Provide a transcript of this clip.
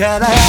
Cadillac.